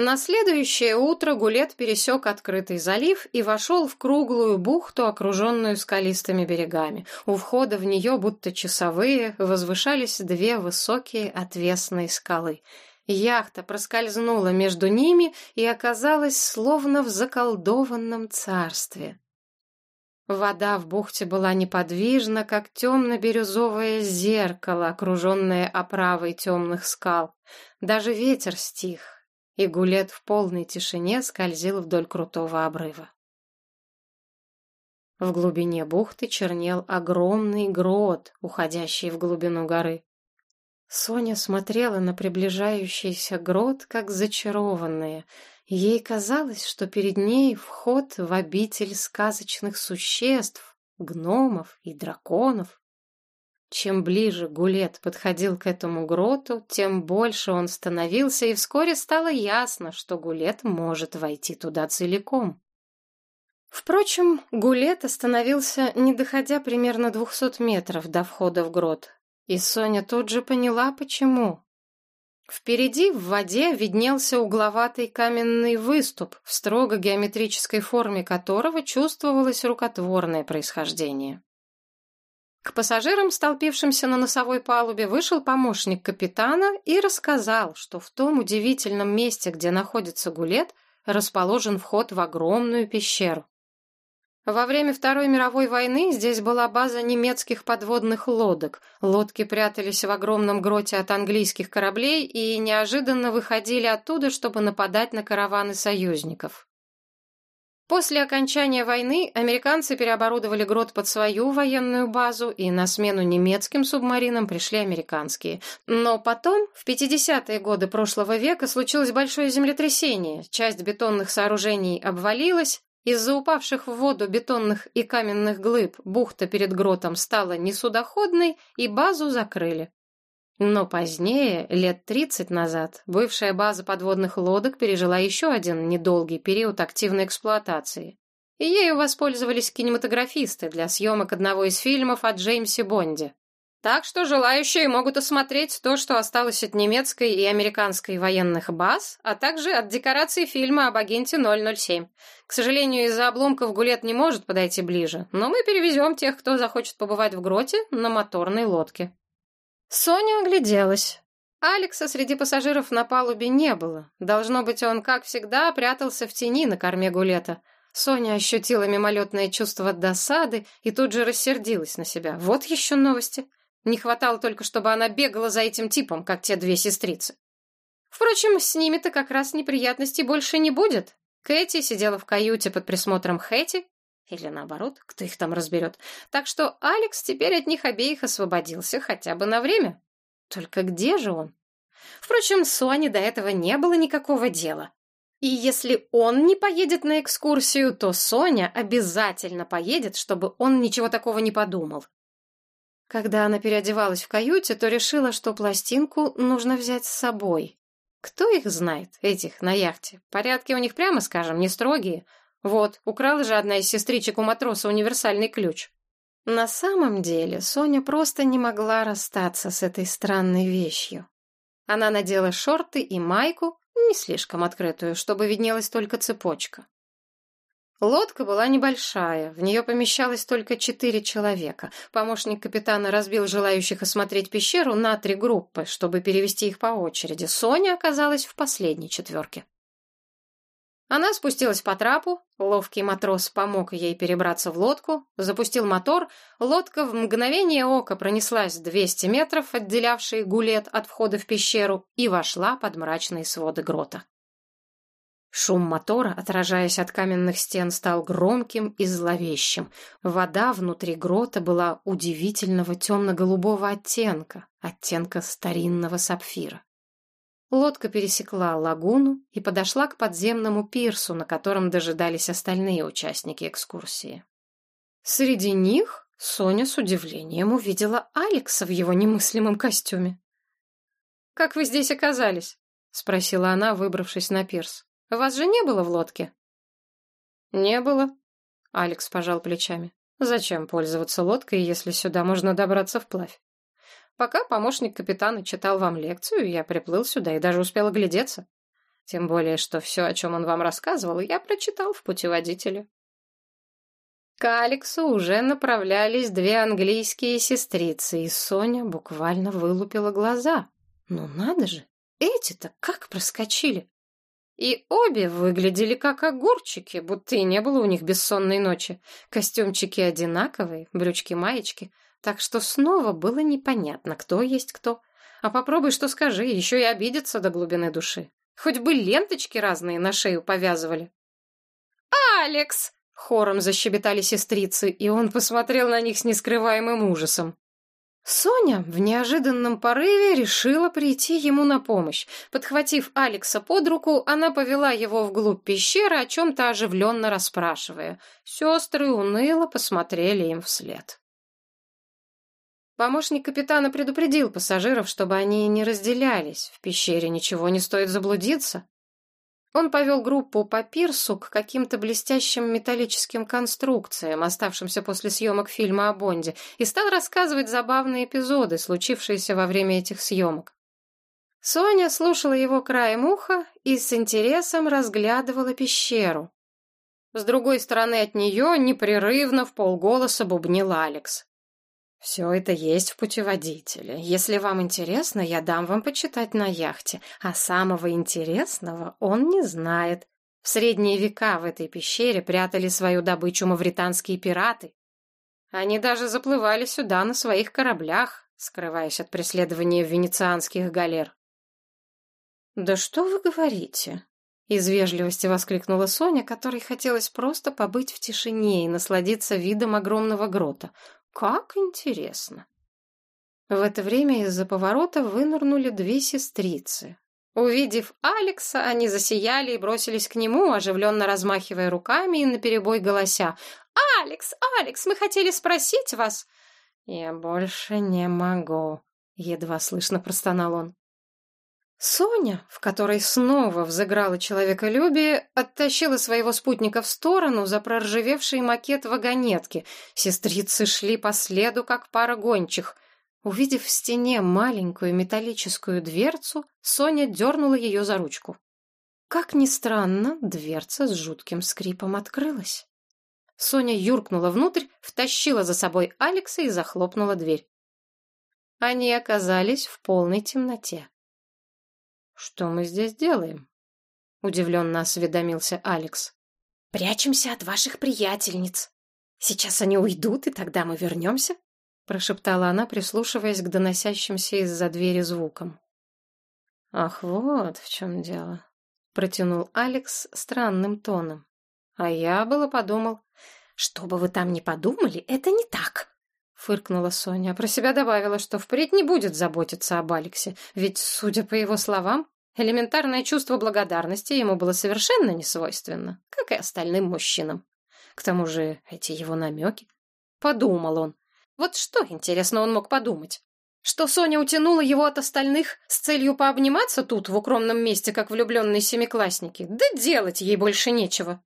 На следующее утро Гулет пересек открытый залив и вошел в круглую бухту, окруженную скалистыми берегами. У входа в нее, будто часовые, возвышались две высокие отвесные скалы. Яхта проскользнула между ними и оказалась словно в заколдованном царстве. Вода в бухте была неподвижна, как темно-бирюзовое зеркало, окруженное оправой темных скал. Даже ветер стих и Гулет в полной тишине скользил вдоль крутого обрыва. В глубине бухты чернел огромный грот, уходящий в глубину горы. Соня смотрела на приближающийся грот, как зачарованная. Ей казалось, что перед ней вход в обитель сказочных существ, гномов и драконов. Чем ближе Гулет подходил к этому гроту, тем больше он становился, и вскоре стало ясно, что Гулет может войти туда целиком. Впрочем, Гулет остановился, не доходя примерно двухсот метров до входа в грот, и Соня тут же поняла, почему. Впереди в воде виднелся угловатый каменный выступ, в строго геометрической форме которого чувствовалось рукотворное происхождение. К пассажирам, столпившимся на носовой палубе, вышел помощник капитана и рассказал, что в том удивительном месте, где находится гулет, расположен вход в огромную пещеру. Во время Второй мировой войны здесь была база немецких подводных лодок. Лодки прятались в огромном гроте от английских кораблей и неожиданно выходили оттуда, чтобы нападать на караваны союзников. После окончания войны американцы переоборудовали грот под свою военную базу, и на смену немецким субмаринам пришли американские. Но потом, в 50-е годы прошлого века, случилось большое землетрясение. Часть бетонных сооружений обвалилась, из-за упавших в воду бетонных и каменных глыб бухта перед гротом стала несудоходной, и базу закрыли. Но позднее, лет 30 назад, бывшая база подводных лодок пережила еще один недолгий период активной эксплуатации. И ею воспользовались кинематографисты для съемок одного из фильмов о Джеймсе Бонде. Так что желающие могут осмотреть то, что осталось от немецкой и американской военных баз, а также от декораций фильма об агенте 007. К сожалению, из-за обломков Гулет не может подойти ближе, но мы перевезем тех, кто захочет побывать в гроте, на моторной лодке. Соня огляделась. Алекса среди пассажиров на палубе не было. Должно быть, он, как всегда, прятался в тени на корме гулета. Соня ощутила мимолетное чувство досады и тут же рассердилась на себя. Вот еще новости. Не хватало только, чтобы она бегала за этим типом, как те две сестрицы. Впрочем, с ними-то как раз неприятностей больше не будет. Кэти сидела в каюте под присмотром Хэти, или наоборот, кто их там разберет. Так что Алекс теперь от них обеих освободился хотя бы на время. Только где же он? Впрочем, Соне до этого не было никакого дела. И если он не поедет на экскурсию, то Соня обязательно поедет, чтобы он ничего такого не подумал. Когда она переодевалась в каюте, то решила, что пластинку нужно взять с собой. Кто их знает, этих на яхте? Порядки у них, прямо скажем, не строгие. Вот, украла же одна из сестричек у матроса универсальный ключ. На самом деле, Соня просто не могла расстаться с этой странной вещью. Она надела шорты и майку, не слишком открытую, чтобы виднелась только цепочка. Лодка была небольшая, в нее помещалось только четыре человека. Помощник капитана разбил желающих осмотреть пещеру на три группы, чтобы перевести их по очереди. Соня оказалась в последней четверке. Она спустилась по трапу, ловкий матрос помог ей перебраться в лодку, запустил мотор, лодка в мгновение ока пронеслась 200 метров, отделявшие гулет от входа в пещеру, и вошла под мрачные своды грота. Шум мотора, отражаясь от каменных стен, стал громким и зловещим. Вода внутри грота была удивительного темно-голубого оттенка, оттенка старинного сапфира. Лодка пересекла лагуну и подошла к подземному пирсу, на котором дожидались остальные участники экскурсии. Среди них Соня с удивлением увидела Алекса в его немыслимом костюме. «Как вы здесь оказались?» — спросила она, выбравшись на пирс. «Вас же не было в лодке?» «Не было», — Алекс пожал плечами. «Зачем пользоваться лодкой, если сюда можно добраться вплавь?» Пока помощник капитана читал вам лекцию, я приплыл сюда и даже успел оглядеться. Тем более, что все, о чем он вам рассказывал, я прочитал в путеводителе. К Алексу уже направлялись две английские сестрицы, и Соня буквально вылупила глаза. Ну надо же, эти-то как проскочили! И обе выглядели как огурчики, будто и не было у них бессонной ночи. Костюмчики одинаковые, брючки-маечки, так что снова было непонятно, кто есть кто. А попробуй что скажи, еще и обидеться до глубины души. Хоть бы ленточки разные на шею повязывали. «Алекс!» — хором защебетали сестрицы, и он посмотрел на них с нескрываемым ужасом. Соня в неожиданном порыве решила прийти ему на помощь. Подхватив Алекса под руку, она повела его вглубь пещеры, о чем-то оживленно расспрашивая. Сестры уныло посмотрели им вслед. Помощник капитана предупредил пассажиров, чтобы они не разделялись. В пещере ничего не стоит заблудиться. Он повел группу по пирсу к каким-то блестящим металлическим конструкциям, оставшимся после съемок фильма о Бонде, и стал рассказывать забавные эпизоды, случившиеся во время этих съемок. Соня слушала его краем уха и с интересом разглядывала пещеру. С другой стороны от нее непрерывно в полголоса бубнил Алекс. Все это есть в путеводителе. Если вам интересно, я дам вам почитать на яхте. А самого интересного он не знает. В средние века в этой пещере прятали свою добычу мавританские пираты. Они даже заплывали сюда на своих кораблях, скрываясь от преследования венецианских галер. «Да что вы говорите?» Из вежливости воскликнула Соня, которой хотелось просто побыть в тишине и насладиться видом огромного грота. Как интересно. В это время из-за поворота вынырнули две сестрицы. Увидев Алекса, они засияли и бросились к нему, оживленно размахивая руками и наперебой голося. «Алекс, Алекс, мы хотели спросить вас...» «Я больше не могу», — едва слышно простонал он. Соня, в которой снова взыграло человеколюбие, оттащила своего спутника в сторону за проржавевший макет вагонетки. Сестрицы шли по следу, как пара гончих. Увидев в стене маленькую металлическую дверцу, Соня дернула ее за ручку. Как ни странно, дверца с жутким скрипом открылась. Соня юркнула внутрь, втащила за собой Алекса и захлопнула дверь. Они оказались в полной темноте. «Что мы здесь делаем?» — удивленно осведомился Алекс. «Прячемся от ваших приятельниц. Сейчас они уйдут, и тогда мы вернемся», — прошептала она, прислушиваясь к доносящимся из-за двери звукам. «Ах, вот в чем дело», — протянул Алекс странным тоном. «А я было подумал, что бы вы там ни подумали, это не так», — фыркнула Соня, а про себя добавила, что впредь не будет заботиться об Алексе, ведь, судя по его словам, элементарное чувство благодарности ему было совершенно не свойственно, как и остальным мужчинам. К тому же эти его намеки. Подумал он. Вот что, интересно, он мог подумать? Что Соня утянула его от остальных с целью пообниматься тут, в укромном месте, как влюбленные семиклассники? Да делать ей больше нечего.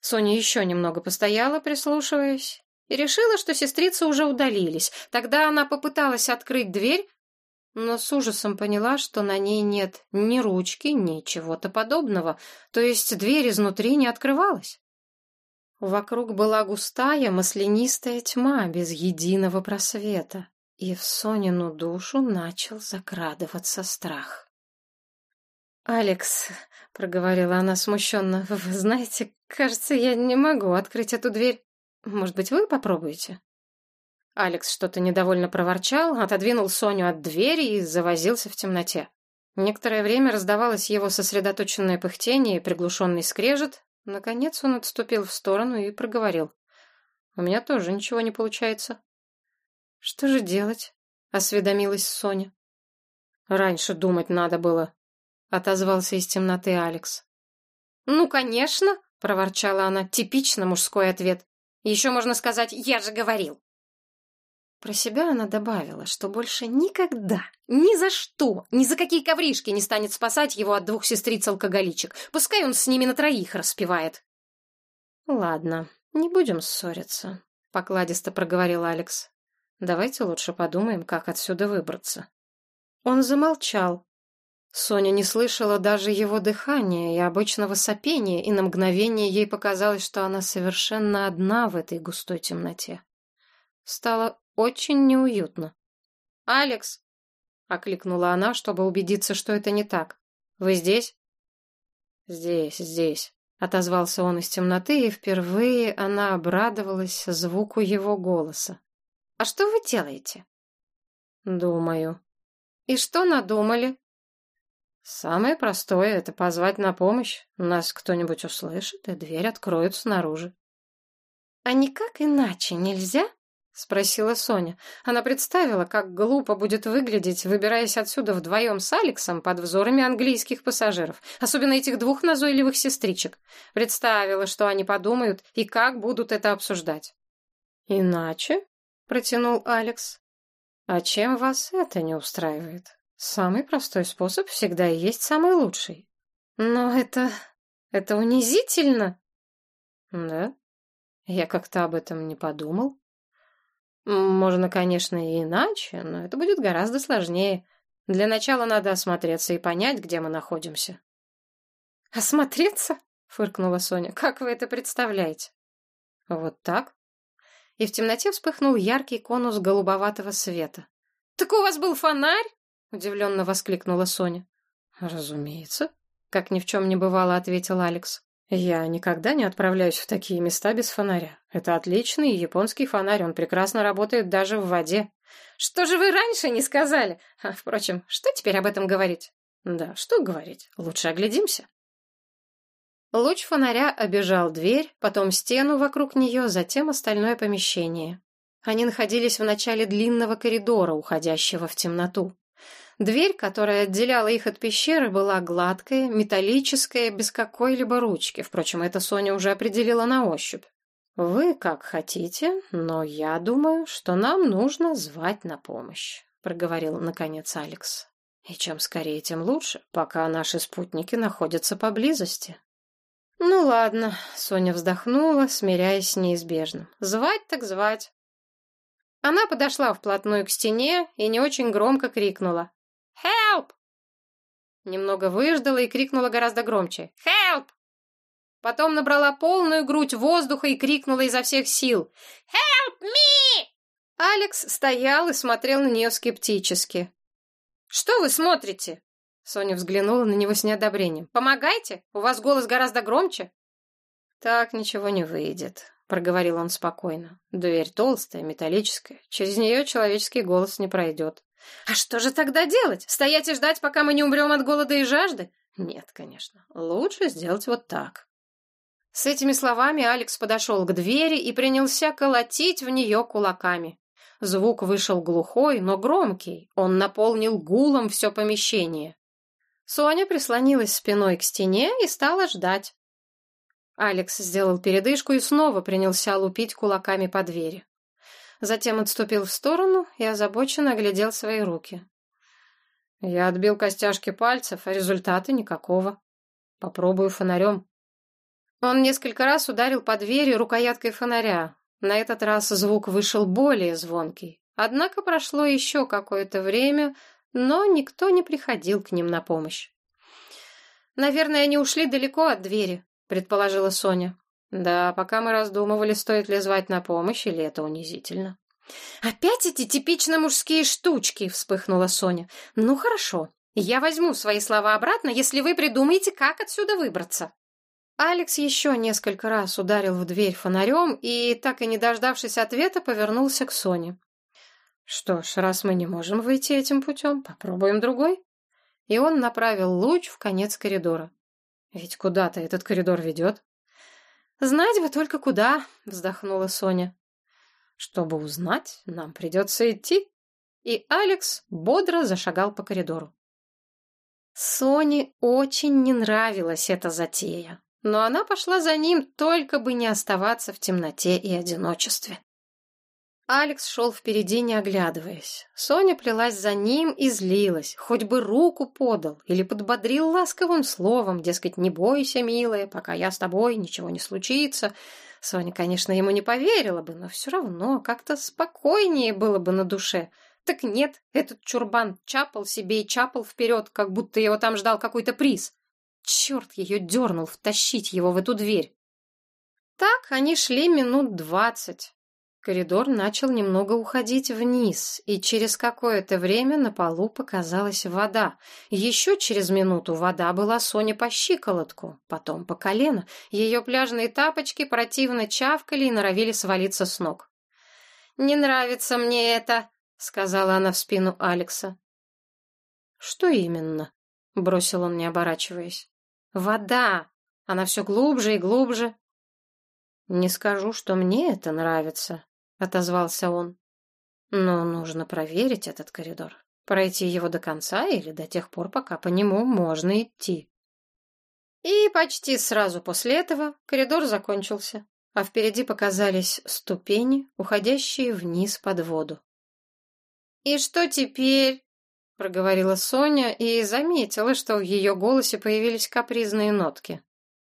Соня еще немного постояла, прислушиваясь, и решила, что сестрицы уже удалились. Тогда она попыталась открыть дверь, но с ужасом поняла, что на ней нет ни ручки, ни чего-то подобного, то есть дверь изнутри не открывалась. Вокруг была густая маслянистая тьма без единого просвета, и в Сонину душу начал закрадываться страх. «Алекс», — проговорила она смущенно, — «вы знаете, кажется, я не могу открыть эту дверь. Может быть, вы попробуете?» Алекс что-то недовольно проворчал, отодвинул Соню от двери и завозился в темноте. Некоторое время раздавалось его сосредоточенное пыхтение и приглушенный скрежет. Наконец он отступил в сторону и проговорил. «У меня тоже ничего не получается». «Что же делать?» — осведомилась Соня. «Раньше думать надо было», — отозвался из темноты Алекс. «Ну, конечно», — проворчала она, — типично мужской ответ. «Еще можно сказать «я же говорил». Про себя она добавила, что больше никогда, ни за что, ни за какие ковришки не станет спасать его от двух сестриц-алкоголичек. Пускай он с ними на троих распевает. «Ладно, не будем ссориться», — покладисто проговорил Алекс. «Давайте лучше подумаем, как отсюда выбраться». Он замолчал. Соня не слышала даже его дыхания и обычного сопения, и на мгновение ей показалось, что она совершенно одна в этой густой темноте. Стало очень неуютно. «Алекс!» — окликнула она, чтобы убедиться, что это не так. «Вы здесь?» «Здесь, здесь», — отозвался он из темноты, и впервые она обрадовалась звуку его голоса. «А что вы делаете?» «Думаю». «И что надумали?» Самое простое — это позвать на помощь. Нас кто-нибудь услышит, и дверь откроют снаружи. — А никак иначе нельзя? — спросила Соня. Она представила, как глупо будет выглядеть, выбираясь отсюда вдвоем с Алексом под взорами английских пассажиров, особенно этих двух назойливых сестричек. Представила, что они подумают и как будут это обсуждать. «Иначе?» — протянул Алекс. «А чем вас это не устраивает?» Самый простой способ всегда и есть самый лучший. Но это... это унизительно. Да? Я как-то об этом не подумал. Можно, конечно, и иначе, но это будет гораздо сложнее. Для начала надо осмотреться и понять, где мы находимся. «Осмотреться?» — фыркнула Соня. «Как вы это представляете?» «Вот так». И в темноте вспыхнул яркий конус голубоватого света. «Так у вас был фонарь?» — удивленно воскликнула Соня. «Разумеется», — как ни в чем не бывало, ответил Алекс. «Я никогда не отправляюсь в такие места без фонаря. Это отличный японский фонарь, он прекрасно работает даже в воде». «Что же вы раньше не сказали? А, впрочем, что теперь об этом говорить?» «Да, что говорить? Лучше оглядимся». Луч фонаря обежал дверь, потом стену вокруг нее, затем остальное помещение. Они находились в начале длинного коридора, уходящего в темноту. Дверь, которая отделяла их от пещеры, была гладкая, металлическая, без какой-либо ручки. Впрочем, это Соня уже определила на ощупь. «Вы как хотите, но я думаю, что нам нужно звать на помощь», — проговорил наконец Алекс. «И чем скорее, тем лучше, пока наши спутники находятся поблизости». «Ну ладно», — Соня вздохнула, смиряясь с неизбежным. «Звать так звать». Она подошла вплотную к стене и не очень громко крикнула. «Help!» Немного выждала и крикнула гораздо громче. «Help!» Потом набрала полную грудь воздуха и крикнула изо всех сил. «Help me!» Алекс стоял и смотрел на нее скептически. «Что вы смотрите?» Соня взглянула на него с неодобрением. «Помогайте! У вас голос гораздо громче!» «Так ничего не выйдет», — проговорил он спокойно. «Дверь толстая, металлическая. Через нее человеческий голос не пройдет. А что же тогда делать? Стоять и ждать, пока мы не умрем от голода и жажды? Нет, конечно. Лучше сделать вот так. С этими словами Алекс подошел к двери и принялся колотить в нее кулаками. Звук вышел глухой, но громкий. Он наполнил гулом все помещение. Соня прислонилась спиной к стене и стала ждать. Алекс сделал передышку и снова принялся лупить кулаками по двери затем отступил в сторону и озабоченно оглядел свои руки. Я отбил костяшки пальцев, а результата никакого. Попробую фонарем. Он несколько раз ударил по двери рукояткой фонаря. На этот раз звук вышел более звонкий. Однако прошло еще какое-то время, но никто не приходил к ним на помощь. «Наверное, они ушли далеко от двери», — предположила Соня. Да, пока мы раздумывали, стоит ли звать на помощь, или это унизительно. «Опять эти типично мужские штучки!» — вспыхнула Соня. «Ну хорошо, я возьму свои слова обратно, если вы придумаете, как отсюда выбраться». Алекс еще несколько раз ударил в дверь фонарем и, так и не дождавшись ответа, повернулся к Соне. «Что ж, раз мы не можем выйти этим путем, попробуем другой». И он направил луч в конец коридора. «Ведь куда-то этот коридор ведет». «Знать бы только куда», — вздохнула Соня. «Чтобы узнать, нам придется идти». И Алекс бодро зашагал по коридору. Соне очень не нравилась эта затея, но она пошла за ним, только бы не оставаться в темноте и одиночестве. Алекс шел впереди, не оглядываясь. Соня плелась за ним и злилась, хоть бы руку подал или подбодрил ласковым словом, дескать, не бойся, милая, пока я с тобой, ничего не случится. Соня, конечно, ему не поверила бы, но все равно как-то спокойнее было бы на душе. Так нет, этот чурбан чапал себе и чапал вперед, как будто его там ждал какой-то приз. Черт ее дернул втащить его в эту дверь. Так они шли минут двадцать. Коридор начал немного уходить вниз, и через какое-то время на полу показалась вода. Еще через минуту вода была Соне по щиколотку, потом по колено. Ее пляжные тапочки противно чавкали и норовили свалиться с ног. «Не нравится мне это», — сказала она в спину Алекса. «Что именно?» — бросил он, не оборачиваясь. «Вода! Она все глубже и глубже». «Не скажу, что мне это нравится», — отозвался он. «Но нужно проверить этот коридор, пройти его до конца или до тех пор, пока по нему можно идти». И почти сразу после этого коридор закончился, а впереди показались ступени, уходящие вниз под воду. «И что теперь?» — проговорила Соня и заметила, что в ее голосе появились капризные нотки.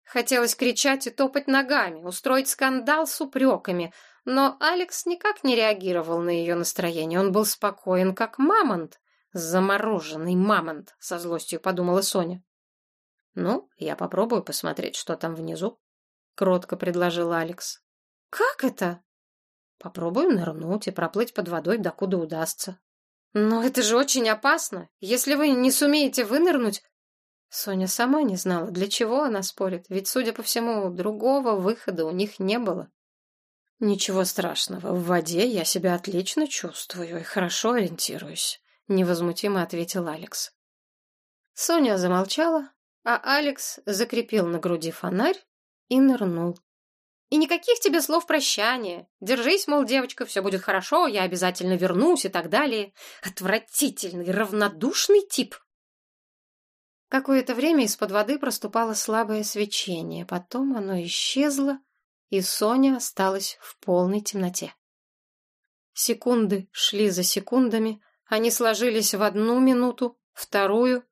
Хотелось кричать и топать ногами, устроить скандал с упреками, но Алекс никак не реагировал на ее настроение. Он был спокоен, как мамонт. Замороженный мамонт, со злостью подумала Соня. Ну, я попробую посмотреть, что там внизу, кротко предложил Алекс. Как это? Попробуем нырнуть и проплыть под водой, докуда удастся. Но это же очень опасно. Если вы не сумеете вынырнуть... Соня сама не знала, для чего она спорит, ведь, судя по всему, другого выхода у них не было. «Ничего страшного, в воде я себя отлично чувствую и хорошо ориентируюсь», — невозмутимо ответил Алекс. Соня замолчала, а Алекс закрепил на груди фонарь и нырнул. «И никаких тебе слов прощания. Держись, мол, девочка, все будет хорошо, я обязательно вернусь и так далее. Отвратительный, равнодушный тип!» Какое-то время из-под воды проступало слабое свечение, потом оно исчезло, и Соня осталась в полной темноте. Секунды шли за секундами, они сложились в одну минуту, вторую,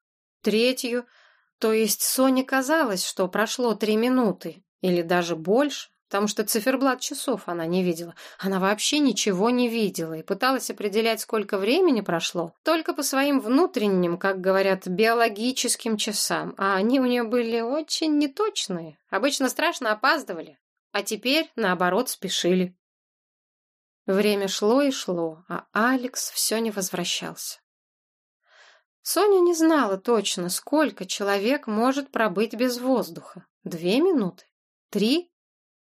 третью, то есть Соне казалось, что прошло три минуты, или даже больше, потому что циферблат часов она не видела. Она вообще ничего не видела и пыталась определять, сколько времени прошло, только по своим внутренним, как говорят, биологическим часам, а они у нее были очень неточные, обычно страшно опаздывали а теперь, наоборот, спешили. Время шло и шло, а Алекс все не возвращался. Соня не знала точно, сколько человек может пробыть без воздуха. Две минуты? Три?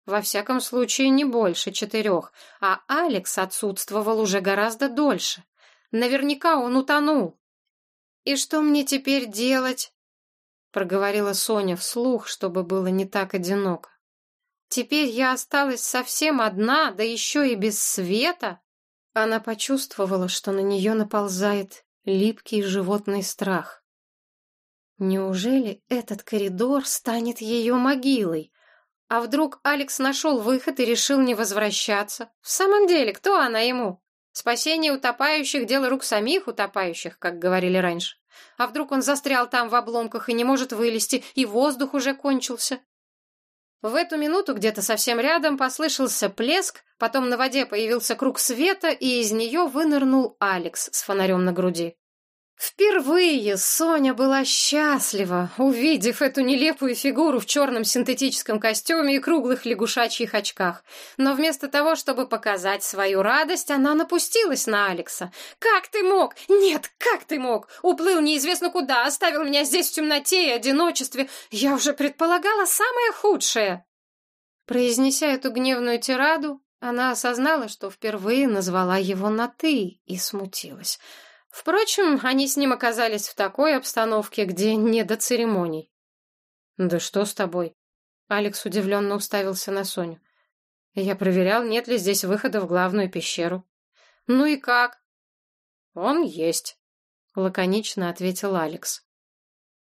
Во всяком случае, не больше четырех, а Алекс отсутствовал уже гораздо дольше. Наверняка он утонул. «И что мне теперь делать?» — проговорила Соня вслух, чтобы было не так одиноко. Теперь я осталась совсем одна, да еще и без света. Она почувствовала, что на нее наползает липкий животный страх. Неужели этот коридор станет ее могилой? А вдруг Алекс нашел выход и решил не возвращаться? В самом деле, кто она ему? Спасение утопающих — дело рук самих утопающих, как говорили раньше. А вдруг он застрял там в обломках и не может вылезти, и воздух уже кончился? В эту минуту где-то совсем рядом послышался плеск, потом на воде появился круг света, и из нее вынырнул Алекс с фонарем на груди. Впервые Соня была счастлива, увидев эту нелепую фигуру в черном синтетическом костюме и круглых лягушачьих очках. Но вместо того, чтобы показать свою радость, она напустилась на Алекса. «Как ты мог? Нет, как ты мог? Уплыл неизвестно куда, оставил меня здесь в темноте и одиночестве. Я уже предполагала самое худшее». Произнеся эту гневную тираду, она осознала, что впервые назвала его на «ты» и смутилась. Впрочем, они с ним оказались в такой обстановке, где не до церемоний. «Да что с тобой?» Алекс удивленно уставился на Соню. «Я проверял, нет ли здесь выхода в главную пещеру». «Ну и как?» «Он есть», — лаконично ответил Алекс.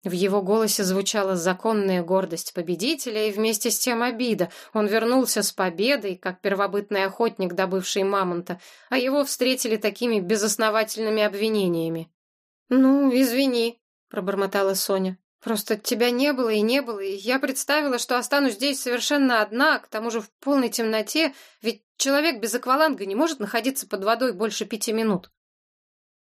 В его голосе звучала законная гордость победителя и вместе с тем обида. Он вернулся с победой, как первобытный охотник, добывший мамонта, а его встретили такими безосновательными обвинениями. «Ну, извини», — пробормотала Соня. «Просто тебя не было и не было, и я представила, что останусь здесь совершенно одна, к тому же в полной темноте, ведь человек без акваланга не может находиться под водой больше пяти минут».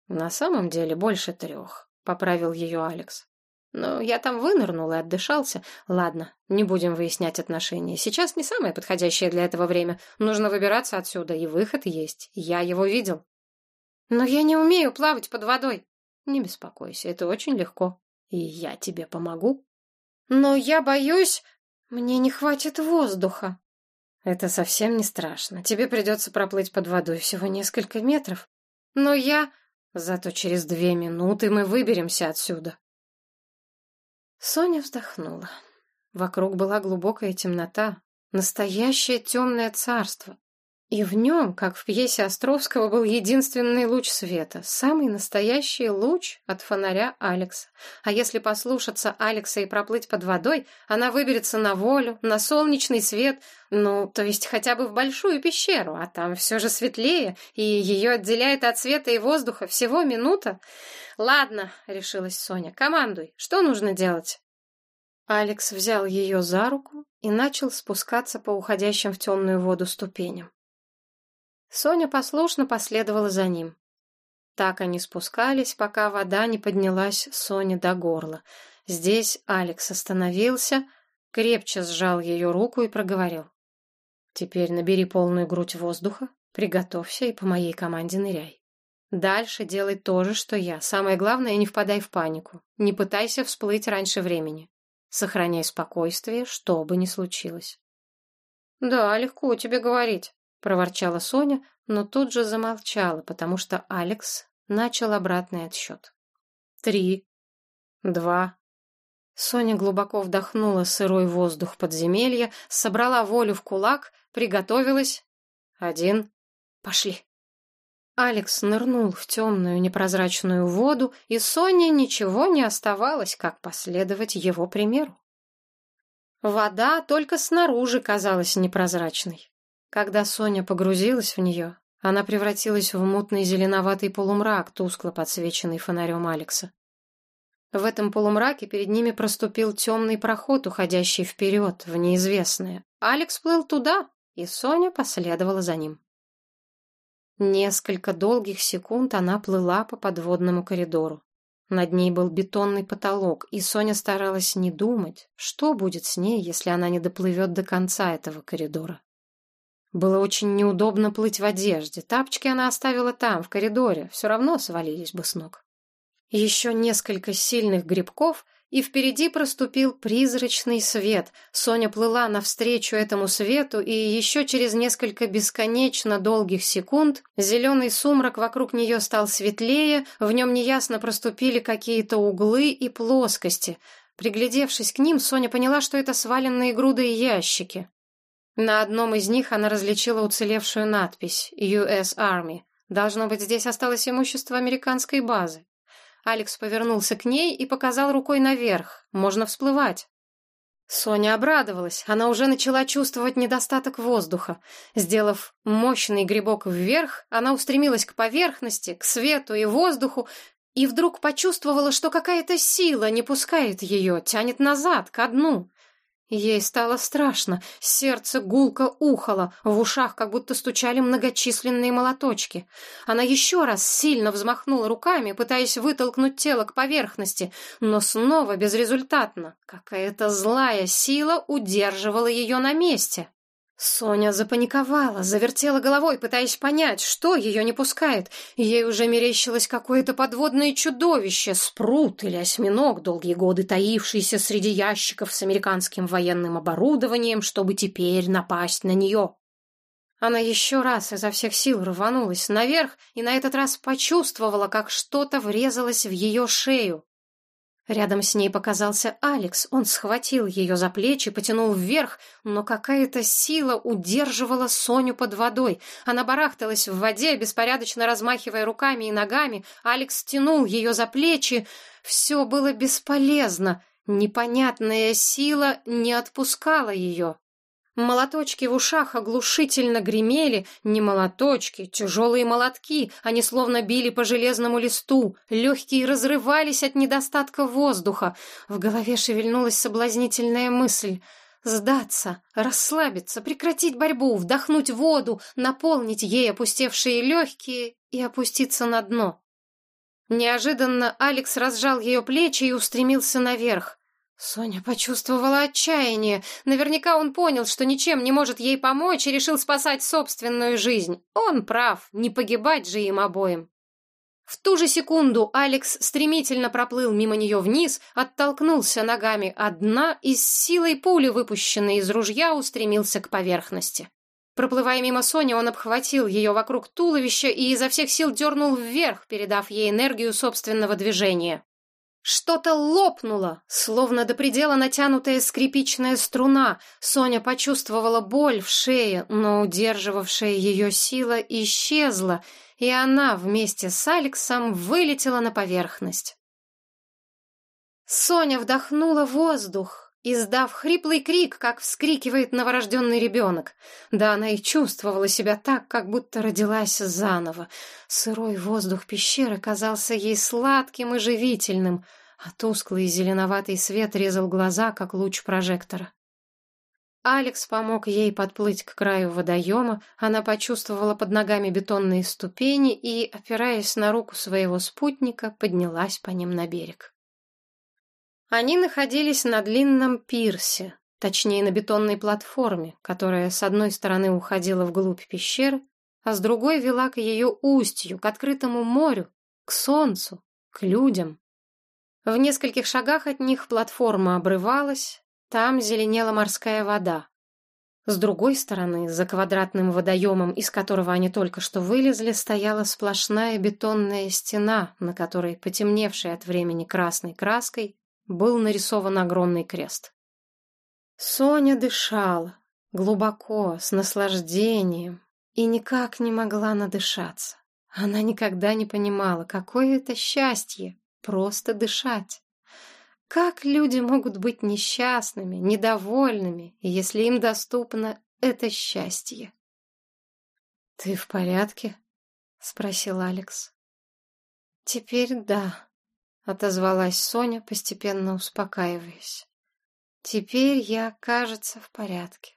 На самом деле больше трех, поправил ее Алекс. Но я там вынырнул и отдышался. Ладно, не будем выяснять отношения. Сейчас не самое подходящее для этого время. Нужно выбираться отсюда, и выход есть. Я его видел. Но я не умею плавать под водой. Не беспокойся, это очень легко. И я тебе помогу. Но я боюсь, мне не хватит воздуха. Это совсем не страшно. Тебе придется проплыть под водой всего несколько метров. Но я... Зато через две минуты мы выберемся отсюда. Соня вздохнула. Вокруг была глубокая темнота, настоящее темное царство. И в нем, как в пьесе Островского, был единственный луч света, самый настоящий луч от фонаря Алекса. А если послушаться Алекса и проплыть под водой, она выберется на волю, на солнечный свет, ну, то есть хотя бы в большую пещеру, а там все же светлее, и ее отделяет от света и воздуха всего минута. «Ладно», — решилась Соня, — «командуй, что нужно делать?» Алекс взял ее за руку и начал спускаться по уходящим в темную воду ступеням. Соня послушно последовала за ним. Так они спускались, пока вода не поднялась Соне до горла. Здесь Алекс остановился, крепче сжал ее руку и проговорил. «Теперь набери полную грудь воздуха, приготовься и по моей команде ныряй. Дальше делай то же, что я. Самое главное, не впадай в панику. Не пытайся всплыть раньше времени. Сохраняй спокойствие, что бы ни случилось». «Да, легко тебе говорить», проворчала Соня, но тут же замолчала, потому что Алекс начал обратный отсчет. Три, два. Соня глубоко вдохнула сырой воздух подземелья, собрала волю в кулак, приготовилась. Один. Пошли. Алекс нырнул в темную непрозрачную воду, и Соне ничего не оставалось, как последовать его примеру. Вода только снаружи казалась непрозрачной. Когда Соня погрузилась в нее, она превратилась в мутный зеленоватый полумрак, тускло подсвеченный фонарем Алекса. В этом полумраке перед ними проступил темный проход, уходящий вперед, в неизвестное. Алекс плыл туда, и Соня последовала за ним. Несколько долгих секунд она плыла по подводному коридору. Над ней был бетонный потолок, и Соня старалась не думать, что будет с ней, если она не доплывет до конца этого коридора. Было очень неудобно плыть в одежде. Тапочки она оставила там, в коридоре, все равно свалились бы с ног. Еще несколько сильных грибков, и впереди проступил призрачный свет. Соня плыла навстречу этому свету, и еще через несколько бесконечно долгих секунд зеленый сумрак вокруг нее стал светлее, в нем неясно проступили какие-то углы и плоскости. Приглядевшись к ним, Соня поняла, что это сваленные груды и ящики. На одном из них она различила уцелевшую надпись «US Army». Должно быть, здесь осталось имущество американской базы. Алекс повернулся к ней и показал рукой наверх. Можно всплывать. Соня обрадовалась. Она уже начала чувствовать недостаток воздуха. Сделав мощный грибок вверх, она устремилась к поверхности, к свету и воздуху, и вдруг почувствовала, что какая-то сила не пускает ее, тянет назад, ко дну. Ей стало страшно, сердце гулко ухало, в ушах как будто стучали многочисленные молоточки. Она еще раз сильно взмахнула руками, пытаясь вытолкнуть тело к поверхности, но снова безрезультатно. Какая-то злая сила удерживала ее на месте. Соня запаниковала, завертела головой, пытаясь понять, что ее не пускает. Ей уже мерещилось какое-то подводное чудовище, спрут или осьминог, долгие годы таившийся среди ящиков с американским военным оборудованием, чтобы теперь напасть на нее. Она еще раз изо всех сил рванулась наверх и на этот раз почувствовала, как что-то врезалось в ее шею. Рядом с ней показался Алекс. Он схватил ее за плечи, потянул вверх, но какая-то сила удерживала Соню под водой. Она барахталась в воде, беспорядочно размахивая руками и ногами. Алекс тянул ее за плечи. Все было бесполезно. Непонятная сила не отпускала ее. Молоточки в ушах оглушительно гремели, не молоточки, тяжелые молотки, они словно били по железному листу, легкие разрывались от недостатка воздуха. В голове шевельнулась соблазнительная мысль — сдаться, расслабиться, прекратить борьбу, вдохнуть воду, наполнить ей опустевшие легкие и опуститься на дно. Неожиданно Алекс разжал ее плечи и устремился наверх. Соня почувствовала отчаяние. Наверняка он понял, что ничем не может ей помочь и решил спасать собственную жизнь. Он прав, не погибать же им обоим. В ту же секунду Алекс стремительно проплыл мимо нее вниз, оттолкнулся ногами от дна и с силой пули, выпущенной из ружья, устремился к поверхности. Проплывая мимо Сони, он обхватил ее вокруг туловища и изо всех сил дернул вверх, передав ей энергию собственного движения. Что-то лопнуло, словно до предела натянутая скрипичная струна. Соня почувствовала боль в шее, но удерживавшая ее сила исчезла, и она вместе с Алексом вылетела на поверхность. Соня вдохнула воздух, издав хриплый крик, как вскрикивает новорожденный ребенок. Да она и чувствовала себя так, как будто родилась заново. Сырой воздух пещеры казался ей сладким и живительным, а тусклый зеленоватый свет резал глаза, как луч прожектора. Алекс помог ей подплыть к краю водоема, она почувствовала под ногами бетонные ступени и, опираясь на руку своего спутника, поднялась по ним на берег. Они находились на длинном пирсе, точнее на бетонной платформе, которая с одной стороны уходила вглубь пещеры, а с другой вела к ее устью, к открытому морю, к солнцу, к людям. В нескольких шагах от них платформа обрывалась, там зеленела морская вода. С другой стороны, за квадратным водоемом, из которого они только что вылезли, стояла сплошная бетонная стена, на которой, потемневшей от времени красной краской, был нарисован огромный крест. Соня дышала, глубоко, с наслаждением, и никак не могла надышаться. Она никогда не понимала, какое это счастье — просто дышать. Как люди могут быть несчастными, недовольными, если им доступно это счастье? «Ты в порядке?» — спросил Алекс. «Теперь да», отозвалась Соня, постепенно успокаиваясь. Теперь я, кажется, в порядке.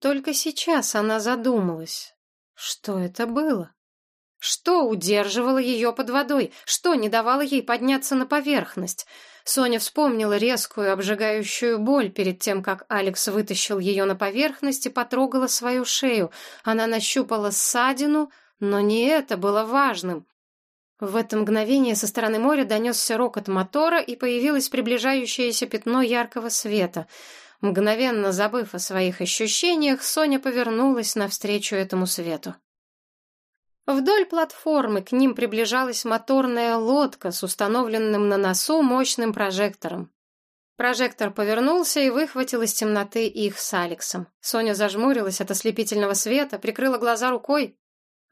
Только сейчас она задумалась, что это было. Что удерживало ее под водой? Что не давало ей подняться на поверхность? Соня вспомнила резкую, обжигающую боль перед тем, как Алекс вытащил ее на поверхность и потрогала свою шею. Она нащупала ссадину, но не это было важным. В это мгновение со стороны моря донесся рокот мотора и появилось приближающееся пятно яркого света. Мгновенно забыв о своих ощущениях, Соня повернулась навстречу этому свету. Вдоль платформы к ним приближалась моторная лодка с установленным на носу мощным прожектором. Прожектор повернулся и выхватил из темноты их с Алексом. Соня зажмурилась от ослепительного света, прикрыла глаза рукой.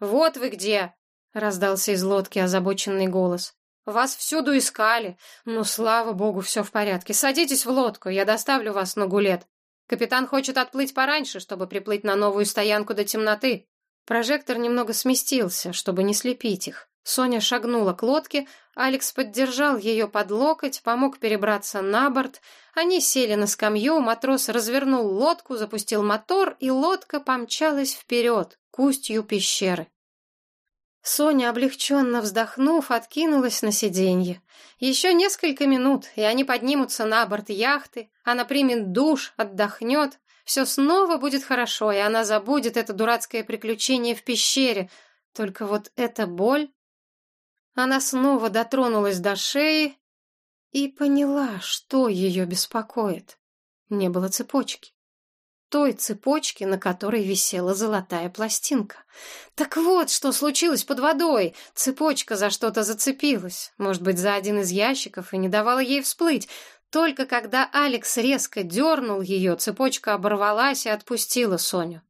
«Вот вы где!» — раздался из лодки озабоченный голос. «Вас всюду искали. Ну, слава богу, все в порядке. Садитесь в лодку, я доставлю вас на гулет. Капитан хочет отплыть пораньше, чтобы приплыть на новую стоянку до темноты». Прожектор немного сместился, чтобы не слепить их. Соня шагнула к лодке, Алекс поддержал ее под локоть, помог перебраться на борт. Они сели на скамью, матрос развернул лодку, запустил мотор, и лодка помчалась вперед, к устью пещеры. Соня, облегченно вздохнув, откинулась на сиденье. Еще несколько минут, и они поднимутся на борт яхты, она примет душ, отдохнет, все снова будет хорошо, и она забудет это дурацкое приключение в пещере. Только вот эта боль... Она снова дотронулась до шеи и поняла, что ее беспокоит. Не было цепочки той цепочки, на которой висела золотая пластинка. Так вот, что случилось под водой. Цепочка за что-то зацепилась, может быть, за один из ящиков, и не давала ей всплыть. Только когда Алекс резко дернул ее, цепочка оборвалась и отпустила Соню.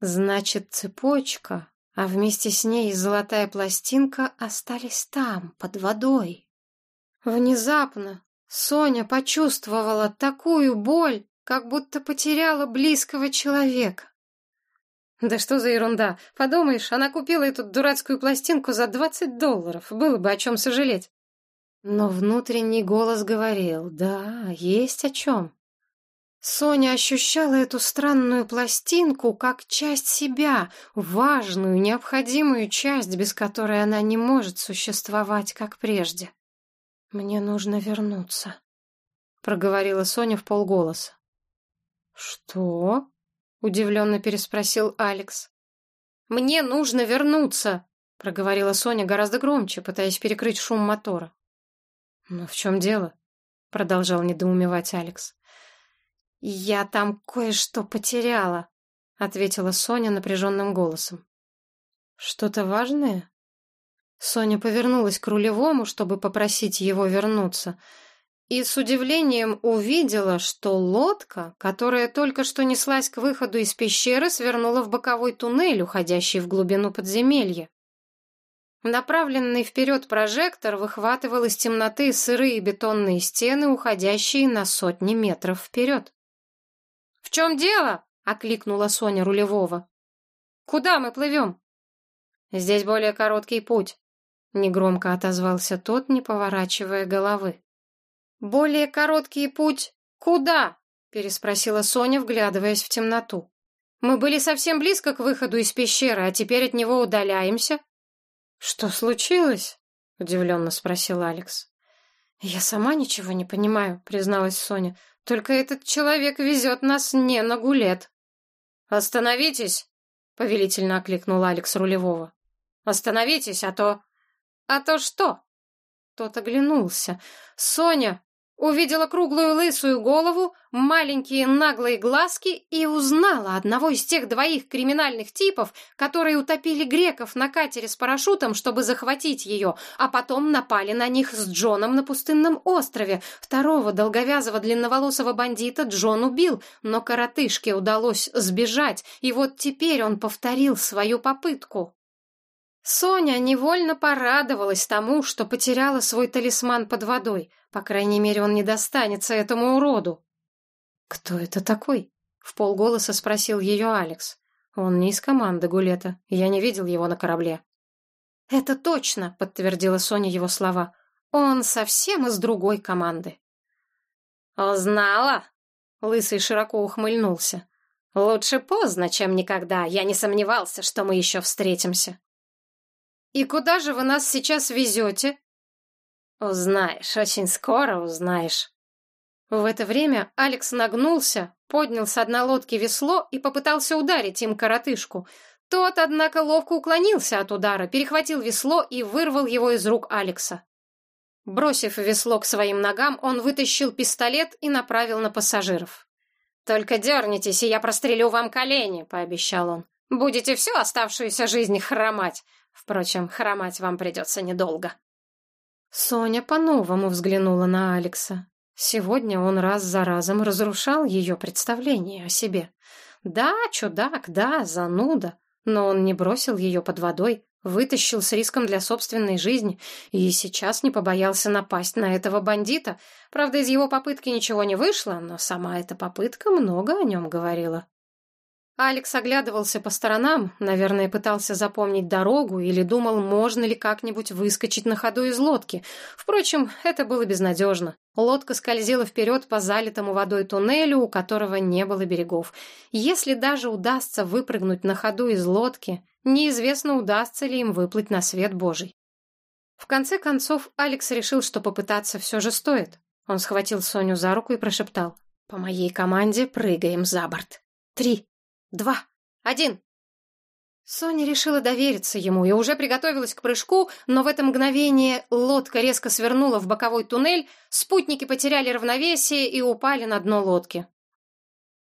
Значит, цепочка, а вместе с ней и золотая пластинка остались там, под водой. Внезапно Соня почувствовала такую боль, как будто потеряла близкого человека. Да что за ерунда? Подумаешь, она купила эту дурацкую пластинку за двадцать долларов. Было бы о чем сожалеть. Но внутренний голос говорил, да, есть о чем. Соня ощущала эту странную пластинку как часть себя, важную, необходимую часть, без которой она не может существовать, как прежде. «Мне нужно вернуться», — проговорила Соня в полголоса. «Что?» — удивленно переспросил Алекс. «Мне нужно вернуться», — проговорила Соня гораздо громче, пытаясь перекрыть шум мотора. «Но в чем дело?» — продолжал недоумевать Алекс. «Я там кое-что потеряла», — ответила Соня напряженным голосом. «Что-то важное?» Соня повернулась к рулевому, чтобы попросить его вернуться, и с удивлением увидела, что лодка, которая только что неслась к выходу из пещеры, свернула в боковой туннель, уходящий в глубину подземелья. Направленный вперед прожектор выхватывал из темноты сырые бетонные стены, уходящие на сотни метров вперед. «В чем дело?» — окликнула Соня рулевого. «Куда мы плывем?» «Здесь более короткий путь», — негромко отозвался тот, не поворачивая головы. «Более короткий путь куда?» — переспросила Соня, вглядываясь в темноту. «Мы были совсем близко к выходу из пещеры, а теперь от него удаляемся». «Что случилось?» — удивленно спросил Алекс. «Я сама ничего не понимаю», — призналась Соня. Только этот человек везет нас не на гулет. «Остановитесь!» — повелительно окликнул Алекс рулевого. «Остановитесь, а то...» «А то что?» Тот оглянулся. «Соня, Увидела круглую лысую голову, маленькие наглые глазки и узнала одного из тех двоих криминальных типов, которые утопили греков на катере с парашютом, чтобы захватить ее, а потом напали на них с Джоном на пустынном острове. Второго долговязого длинноволосого бандита Джон убил, но коротышке удалось сбежать, и вот теперь он повторил свою попытку. Соня невольно порадовалась тому, что потеряла свой талисман под водой. По крайней мере, он не достанется этому уроду. «Кто это такой?» — в полголоса спросил ее Алекс. «Он не из команды Гулета. Я не видел его на корабле». «Это точно», — подтвердила Соня его слова. «Он совсем из другой команды». «Узнала?» — Лысый широко ухмыльнулся. «Лучше поздно, чем никогда. Я не сомневался, что мы еще встретимся». «И куда же вы нас сейчас везете?» «Узнаешь, очень скоро узнаешь». В это время Алекс нагнулся, поднял с одной лодки весло и попытался ударить им коротышку. Тот, однако, ловко уклонился от удара, перехватил весло и вырвал его из рук Алекса. Бросив весло к своим ногам, он вытащил пистолет и направил на пассажиров. «Только дернитесь, и я прострелю вам колени», — пообещал он. «Будете всю оставшуюся жизнь хромать. Впрочем, хромать вам придется недолго». Соня по-новому взглянула на Алекса. Сегодня он раз за разом разрушал ее представление о себе. Да, чудак, да, зануда, но он не бросил ее под водой, вытащил с риском для собственной жизни и сейчас не побоялся напасть на этого бандита. Правда, из его попытки ничего не вышло, но сама эта попытка много о нем говорила. Алекс оглядывался по сторонам, наверное, пытался запомнить дорогу или думал, можно ли как-нибудь выскочить на ходу из лодки. Впрочем, это было безнадежно. Лодка скользила вперед по залитому водой туннелю, у которого не было берегов. Если даже удастся выпрыгнуть на ходу из лодки, неизвестно, удастся ли им выплыть на свет Божий. В конце концов, Алекс решил, что попытаться все же стоит. Он схватил Соню за руку и прошептал. «По моей команде прыгаем за борт. Три, два, один!» Соня решила довериться ему и уже приготовилась к прыжку, но в это мгновение лодка резко свернула в боковой туннель, спутники потеряли равновесие и упали на дно лодки.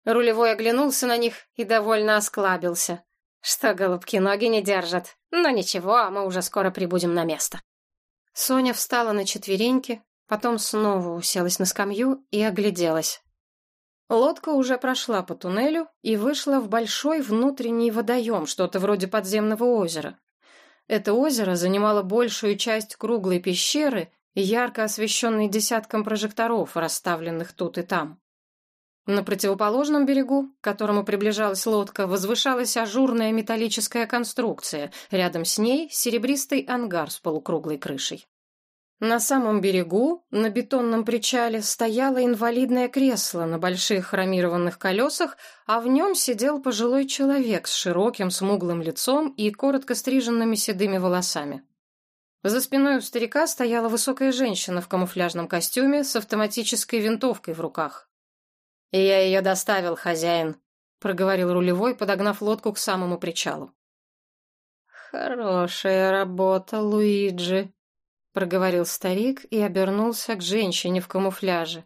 Рулевой оглянулся на них и довольно осклабился. «Что, голубки, ноги не держат? Но ничего, мы уже скоро прибудем на место». Соня встала на четвереньки, потом снова уселась на скамью и огляделась. Лодка уже прошла по туннелю и вышла в большой внутренний водоем, что-то вроде подземного озера. Это озеро занимало большую часть круглой пещеры, ярко освещенной десятком прожекторов, расставленных тут и там. На противоположном берегу, к которому приближалась лодка, возвышалась ажурная металлическая конструкция, рядом с ней серебристый ангар с полукруглой крышей. На самом берегу, на бетонном причале, стояло инвалидное кресло на больших хромированных колесах, а в нем сидел пожилой человек с широким смуглым лицом и коротко стриженными седыми волосами. За спиной у старика стояла высокая женщина в камуфляжном костюме с автоматической винтовкой в руках. «Я ее доставил, хозяин», — проговорил рулевой, подогнав лодку к самому причалу. «Хорошая работа, Луиджи», проговорил старик и обернулся к женщине в камуфляже.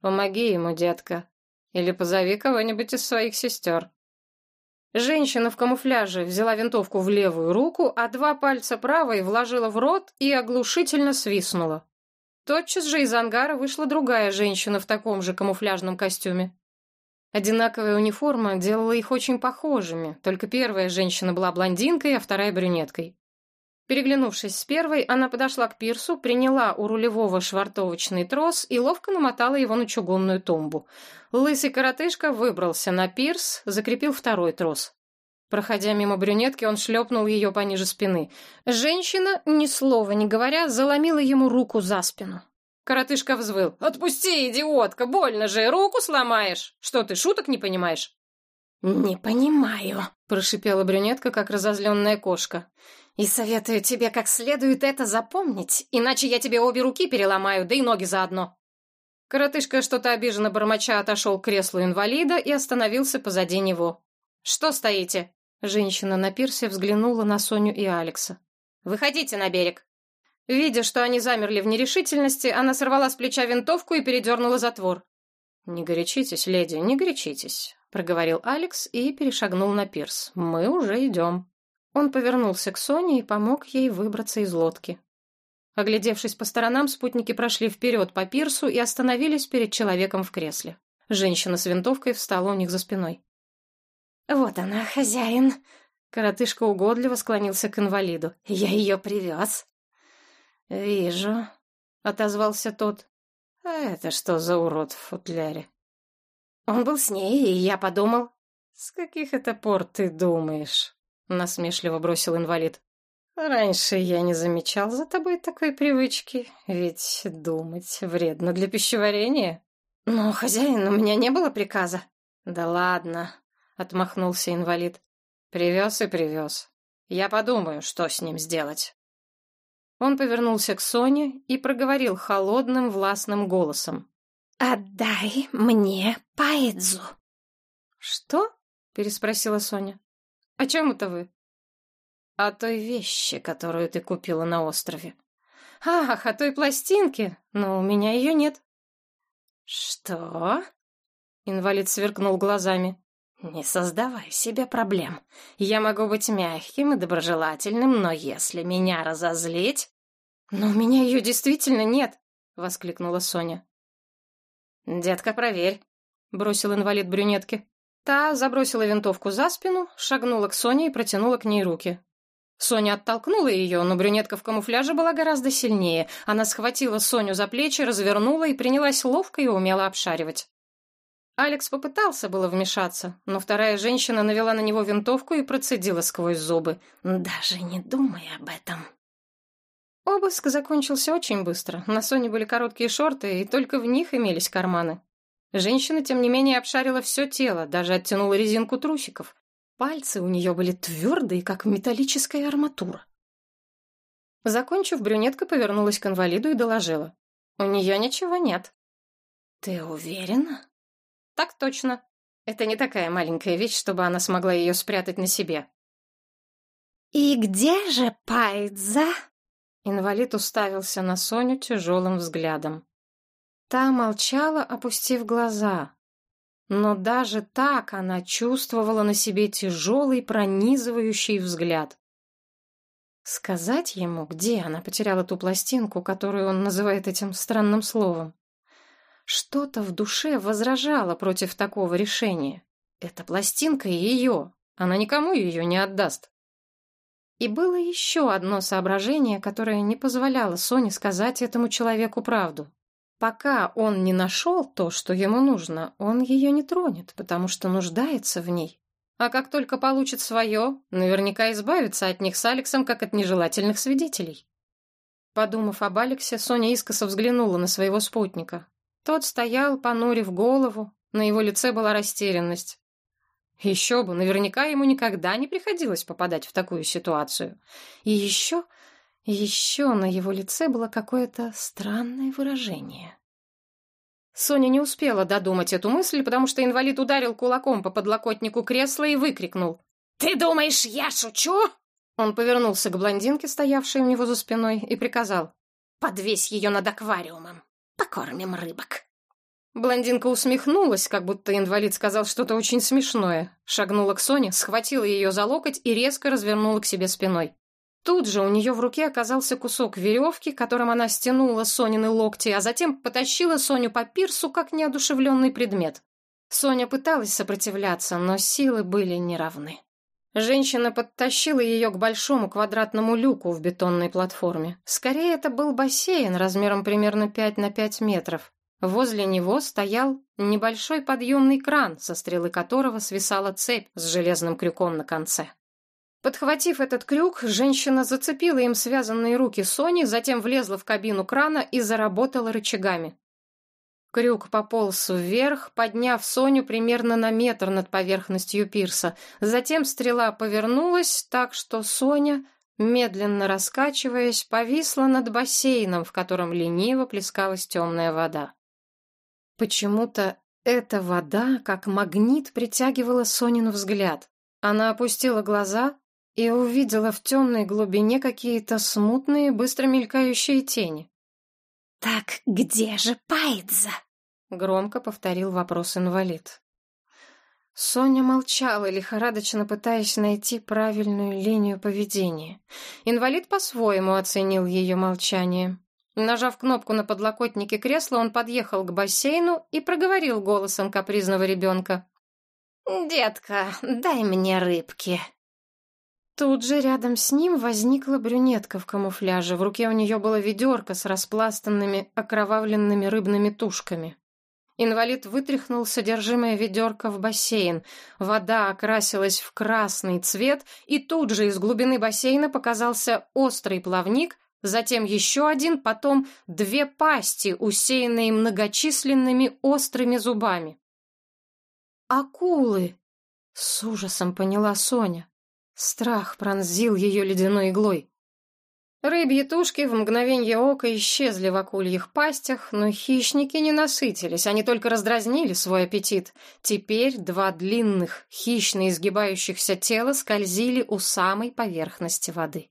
Помоги ему, детка, или позови кого-нибудь из своих сестер. Женщина в камуфляже взяла винтовку в левую руку, а два пальца правой вложила в рот и оглушительно свистнула. Тотчас же из ангара вышла другая женщина в таком же камуфляжном костюме. Одинаковая униформа делала их очень похожими, только первая женщина была блондинкой, а вторая брюнеткой. Переглянувшись с первой, она подошла к пирсу, приняла у рулевого швартовочный трос и ловко намотала его на чугунную тумбу. Лысый коротышка выбрался на пирс, закрепил второй трос. Проходя мимо брюнетки, он шлепнул ее пониже спины. Женщина, ни слова не говоря, заломила ему руку за спину. Коротышка взвыл. «Отпусти, идиотка, больно же, руку сломаешь! Что ты, шуток не понимаешь?» «Не понимаю», — прошипела брюнетка, как разозленная кошка. И советую тебе как следует это запомнить, иначе я тебе обе руки переломаю, да и ноги заодно. Коротышка что-то обиженно бормоча отошел к креслу инвалида и остановился позади него. «Что стоите?» Женщина на пирсе взглянула на Соню и Алекса. «Выходите на берег». Видя, что они замерли в нерешительности, она сорвала с плеча винтовку и передернула затвор. «Не горячитесь, леди, не горячитесь», — проговорил Алекс и перешагнул на пирс. «Мы уже идем». Он повернулся к Соне и помог ей выбраться из лодки. Оглядевшись по сторонам, спутники прошли вперед по пирсу и остановились перед человеком в кресле. Женщина с винтовкой встала у них за спиной. «Вот она, хозяин!» Коротышка угодливо склонился к инвалиду. «Я ее привез». «Вижу», — отозвался тот. «А это что за урод в футляре?» «Он был с ней, и я подумал...» «С каких это пор ты думаешь?» — насмешливо бросил инвалид. «Раньше я не замечал за тобой такой привычки, ведь думать вредно для пищеварения». «Но, хозяин, у меня не было приказа». «Да ладно», — отмахнулся инвалид. «Привез и привез. Я подумаю, что с ним сделать». Он повернулся к Соне и проговорил холодным властным голосом. «Отдай мне Паэдзу». «Что?» — переспросила Соня. «О чем это вы?» «О той вещи, которую ты купила на острове». «Ах, о той пластинке? Но у меня ее нет». «Что?» Инвалид сверкнул глазами. «Не создавай себе проблем. Я могу быть мягким и доброжелательным, но если меня разозлить...» «Но у меня ее действительно нет!» — воскликнула Соня. «Детка, проверь», — бросил инвалид брюнетке. Та забросила винтовку за спину, шагнула к Соне и протянула к ней руки. Соня оттолкнула ее, но брюнетка в камуфляже была гораздо сильнее. Она схватила Соню за плечи, развернула и принялась ловко и умело обшаривать. Алекс попытался было вмешаться, но вторая женщина навела на него винтовку и процедила сквозь зубы. «Даже не думай об этом». Обыск закончился очень быстро. На Соне были короткие шорты, и только в них имелись карманы. Женщина, тем не менее, обшарила все тело, даже оттянула резинку трусиков. Пальцы у нее были твердые, как металлическая арматура. Закончив, брюнетка повернулась к инвалиду и доложила. «У нее ничего нет». «Ты уверена?» «Так точно. Это не такая маленькая вещь, чтобы она смогла ее спрятать на себе». «И где же Пайдза?» Инвалид уставился на Соню тяжелым взглядом. Та молчала, опустив глаза. Но даже так она чувствовала на себе тяжелый, пронизывающий взгляд. Сказать ему, где она потеряла ту пластинку, которую он называет этим странным словом? Что-то в душе возражало против такого решения. Эта пластинка ее, она никому ее не отдаст. И было еще одно соображение, которое не позволяло Соне сказать этому человеку правду. Пока он не нашел то, что ему нужно, он ее не тронет, потому что нуждается в ней. А как только получит свое, наверняка избавится от них с Алексом, как от нежелательных свидетелей. Подумав об Алексе, Соня искоса взглянула на своего спутника. Тот стоял, понурив голову, на его лице была растерянность. Еще бы, наверняка ему никогда не приходилось попадать в такую ситуацию. И еще, еще на его лице было какое-то странное выражение. Соня не успела додумать эту мысль, потому что инвалид ударил кулаком по подлокотнику кресла и выкрикнул. «Ты думаешь, я шучу?» Он повернулся к блондинке, стоявшей у него за спиной, и приказал. «Подвесь ее над аквариумом. Покормим рыбок». Блондинка усмехнулась, как будто инвалид сказал что-то очень смешное. Шагнула к Соне, схватила ее за локоть и резко развернула к себе спиной. Тут же у нее в руке оказался кусок веревки, которым она стянула Сонины локти, а затем потащила Соню по пирсу, как неодушевленный предмет. Соня пыталась сопротивляться, но силы были неравны. Женщина подтащила ее к большому квадратному люку в бетонной платформе. Скорее, это был бассейн размером примерно 5 на 5 метров. Возле него стоял небольшой подъемный кран, со стрелы которого свисала цепь с железным крюком на конце. Подхватив этот крюк, женщина зацепила им связанные руки Сони, затем влезла в кабину крана и заработала рычагами. Крюк пополз вверх, подняв Соню примерно на метр над поверхностью пирса. Затем стрела повернулась так, что Соня, медленно раскачиваясь, повисла над бассейном, в котором лениво плескалась темная вода. Почему-то эта вода, как магнит, притягивала Сонин взгляд. Она опустила глаза и увидела в темной глубине какие-то смутные, быстро мелькающие тени. «Так где же Пайдза?» — громко повторил вопрос инвалид. Соня молчала, лихорадочно пытаясь найти правильную линию поведения. Инвалид по-своему оценил ее молчание. Нажав кнопку на подлокотнике кресла, он подъехал к бассейну и проговорил голосом капризного ребенка. «Детка, дай мне рыбки». Тут же рядом с ним возникла брюнетка в камуфляже. В руке у нее было ведерко с распластанными, окровавленными рыбными тушками. Инвалид вытряхнул содержимое ведерка в бассейн. Вода окрасилась в красный цвет, и тут же из глубины бассейна показался острый плавник, затем еще один, потом две пасти, усеянные многочисленными острыми зубами. «Акулы!» — с ужасом поняла Соня. Страх пронзил ее ледяной иглой. Рыбьи тушки в мгновенье ока исчезли в акульих пастях, но хищники не насытились, они только раздразнили свой аппетит. Теперь два длинных, хищно изгибающихся тела скользили у самой поверхности воды.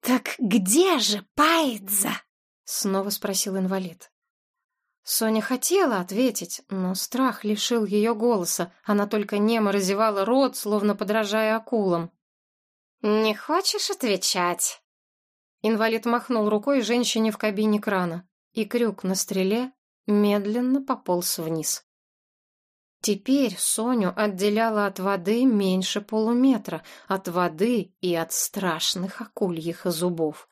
«Так где же Пайдза?» — снова спросил инвалид. Соня хотела ответить, но страх лишил ее голоса. Она только немо разевала рот, словно подражая акулам. «Не хочешь отвечать?» Инвалид махнул рукой женщине в кабине крана, и крюк на стреле медленно пополз вниз. Теперь Соню отделяло от воды меньше полуметра, от воды и от страшных акульих зубов.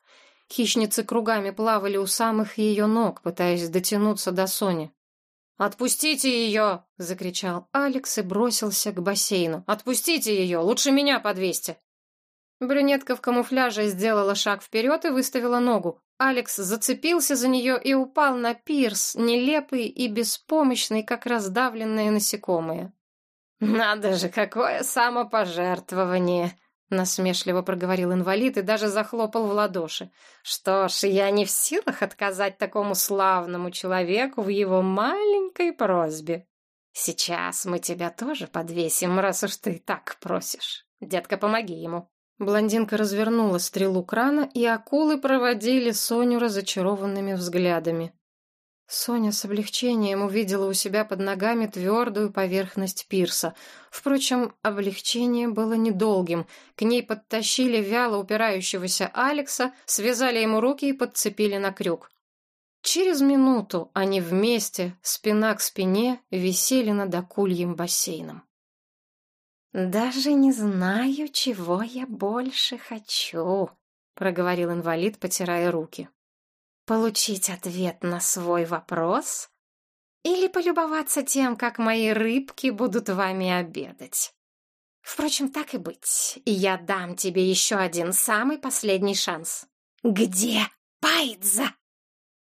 Хищницы кругами плавали у самых ее ног, пытаясь дотянуться до Сони. «Отпустите ее!» — закричал Алекс и бросился к бассейну. «Отпустите ее! Лучше меня подвесьте!» Брюнетка в камуфляже сделала шаг вперед и выставила ногу. Алекс зацепился за нее и упал на пирс, нелепый и беспомощный, как раздавленные насекомые. «Надо же, какое самопожертвование!» Насмешливо проговорил инвалид и даже захлопал в ладоши. Что ж, я не в силах отказать такому славному человеку в его маленькой просьбе. Сейчас мы тебя тоже подвесим, раз уж ты так просишь. Детка, помоги ему. Блондинка развернула стрелу крана, и акулы проводили Соню разочарованными взглядами. Соня с облегчением увидела у себя под ногами твердую поверхность пирса. Впрочем, облегчение было недолгим. К ней подтащили вяло упирающегося Алекса, связали ему руки и подцепили на крюк. Через минуту они вместе, спина к спине, висели над акульем бассейном. «Даже не знаю, чего я больше хочу», — проговорил инвалид, потирая руки получить ответ на свой вопрос или полюбоваться тем, как мои рыбки будут вами обедать. Впрочем, так и быть, я дам тебе еще один самый последний шанс. Где Пайдза!»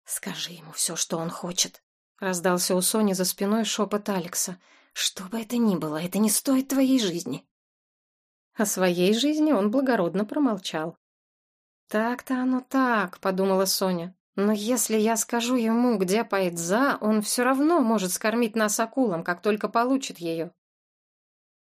«Скажи ему все, что он хочет», — раздался у Сони за спиной шепот Алекса. «Что бы это ни было, это не стоит твоей жизни». О своей жизни он благородно промолчал. «Так-то оно так», — подумала Соня. «Но если я скажу ему, где Пайдза, он все равно может скормить нас акулам, как только получит ее».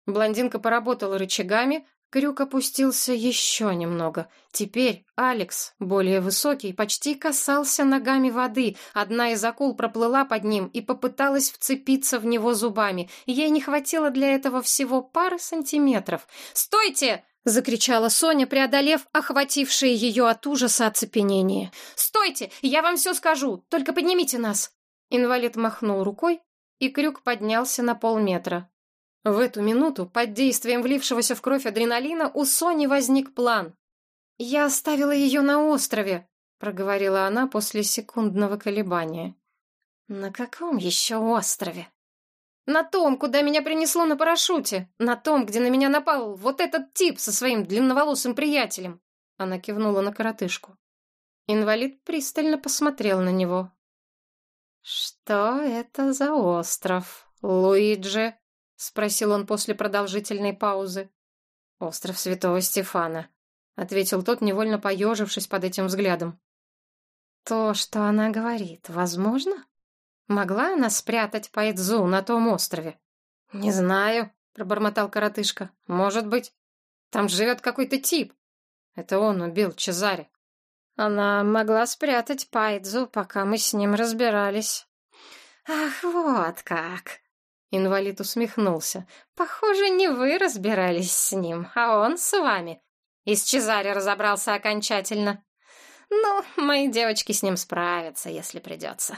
Блондинка поработала рычагами, крюк опустился еще немного. Теперь Алекс, более высокий, почти касался ногами воды. Одна из акул проплыла под ним и попыталась вцепиться в него зубами. Ей не хватило для этого всего пары сантиметров. «Стойте!» — закричала Соня, преодолев охватившее ее от ужаса оцепенение. «Стойте! Я вам все скажу! Только поднимите нас!» Инвалид махнул рукой, и крюк поднялся на полметра. В эту минуту, под действием влившегося в кровь адреналина, у Сони возник план. «Я оставила ее на острове», — проговорила она после секундного колебания. «На каком еще острове?» «На том, куда меня принесло на парашюте. На том, где на меня напал вот этот тип со своим длинноволосым приятелем». Она кивнула на коротышку. Инвалид пристально посмотрел на него. «Что это за остров, Луиджи?» — спросил он после продолжительной паузы. «Остров Святого Стефана», — ответил тот, невольно поежившись под этим взглядом. «То, что она говорит, возможно? Могла она спрятать Пайдзу на том острове?» «Не знаю», — пробормотал коротышка. «Может быть. Там живет какой-то тип. Это он убил Чезаре». «Она могла спрятать Пайдзу, пока мы с ним разбирались». «Ах, вот как!» Инвалид усмехнулся. «Похоже, не вы разбирались с ним, а он с вами. И с Чезаре разобрался окончательно. Ну, мои девочки с ним справятся, если придется».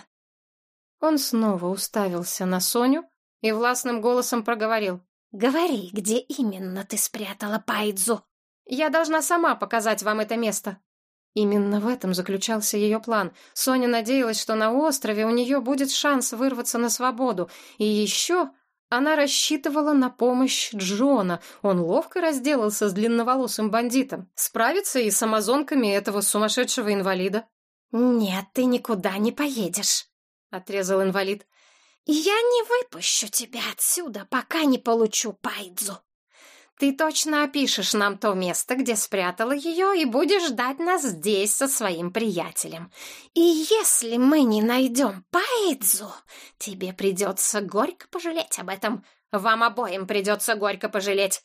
Он снова уставился на Соню и властным голосом проговорил. «Говори, где именно ты спрятала Пайдзу?» «Я должна сама показать вам это место», Именно в этом заключался ее план. Соня надеялась, что на острове у нее будет шанс вырваться на свободу. И еще она рассчитывала на помощь Джона. Он ловко разделался с длинноволосым бандитом. Справится и с амазонками этого сумасшедшего инвалида. «Нет, ты никуда не поедешь», — отрезал инвалид. «Я не выпущу тебя отсюда, пока не получу Пайдзу». Ты точно опишешь нам то место, где спрятала ее, и будешь ждать нас здесь со своим приятелем. И если мы не найдем Паидзу, тебе придется горько пожалеть об этом. Вам обоим придется горько пожалеть.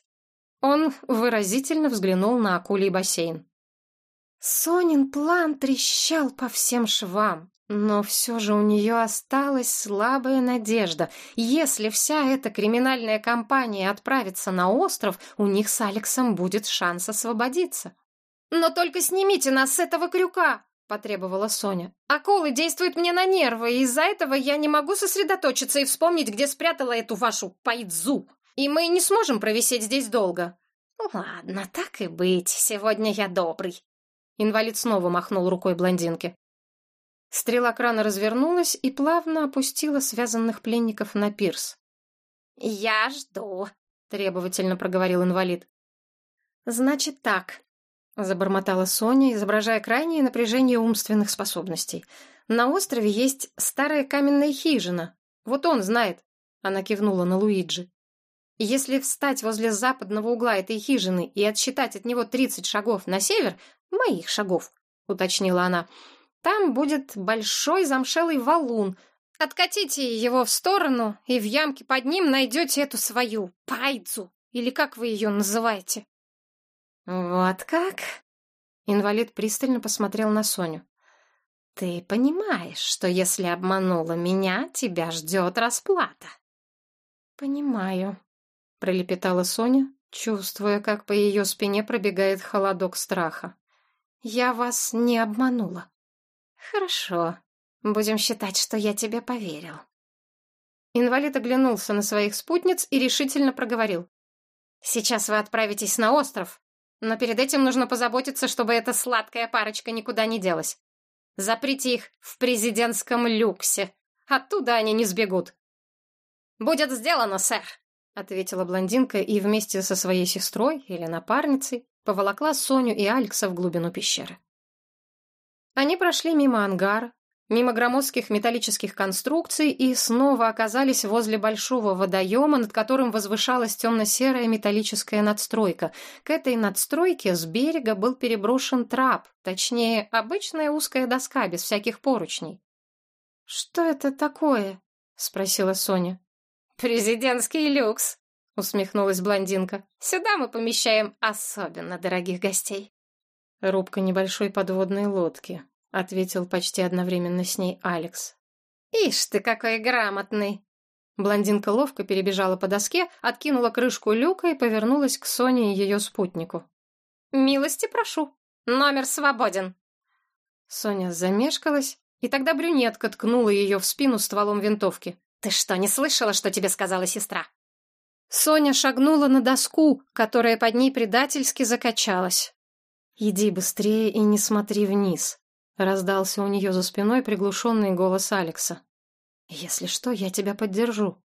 Он выразительно взглянул на акулий бассейн. Сонин план трещал по всем швам. Но все же у нее осталась слабая надежда. Если вся эта криминальная компания отправится на остров, у них с Алексом будет шанс освободиться. «Но только снимите нас с этого крюка!» — потребовала Соня. «Акулы действуют мне на нервы, и из-за этого я не могу сосредоточиться и вспомнить, где спрятала эту вашу пайдзу. И мы не сможем провисеть здесь долго». «Ладно, так и быть, сегодня я добрый». Инвалид снова махнул рукой блондинке. Стрела крана развернулась и плавно опустила связанных пленников на пирс. «Я жду», — требовательно проговорил инвалид. «Значит так», — забормотала Соня, изображая крайнее напряжение умственных способностей. «На острове есть старая каменная хижина. Вот он знает», — она кивнула на Луиджи. «Если встать возле западного угла этой хижины и отсчитать от него тридцать шагов на север, моих шагов», — уточнила она, — там будет большой замшелый валун. Откатите его в сторону, и в ямке под ним найдете эту свою пайдзу, или как вы ее называете. Вот как? Инвалид пристально посмотрел на Соню. Ты понимаешь, что если обманула меня, тебя ждет расплата? Понимаю, пролепетала Соня, чувствуя, как по ее спине пробегает холодок страха. Я вас не обманула. «Хорошо. Будем считать, что я тебе поверил». Инвалид оглянулся на своих спутниц и решительно проговорил. «Сейчас вы отправитесь на остров, но перед этим нужно позаботиться, чтобы эта сладкая парочка никуда не делась. Заприте их в президентском люксе. Оттуда они не сбегут». «Будет сделано, сэр», — ответила блондинка и вместе со своей сестрой или напарницей поволокла Соню и Алекса в глубину пещеры. Они прошли мимо ангара, мимо громоздких металлических конструкций и снова оказались возле большого водоема, над которым возвышалась темно-серая металлическая надстройка. К этой надстройке с берега был переброшен трап, точнее, обычная узкая доска без всяких поручней. «Что это такое?» — спросила Соня. «Президентский люкс», — усмехнулась блондинка. «Сюда мы помещаем особенно дорогих гостей». «Рубка небольшой подводной лодки», — ответил почти одновременно с ней Алекс. «Ишь ты, какой грамотный!» Блондинка ловко перебежала по доске, откинула крышку люка и повернулась к Соне и ее спутнику. «Милости прошу. Номер свободен». Соня замешкалась, и тогда брюнетка ткнула ее в спину стволом винтовки. «Ты что, не слышала, что тебе сказала сестра?» Соня шагнула на доску, которая под ней предательски закачалась. «Иди быстрее и не смотри вниз», Раздался у нее за спиной приглушенный голос Алекса. «Если что, я тебя поддержу».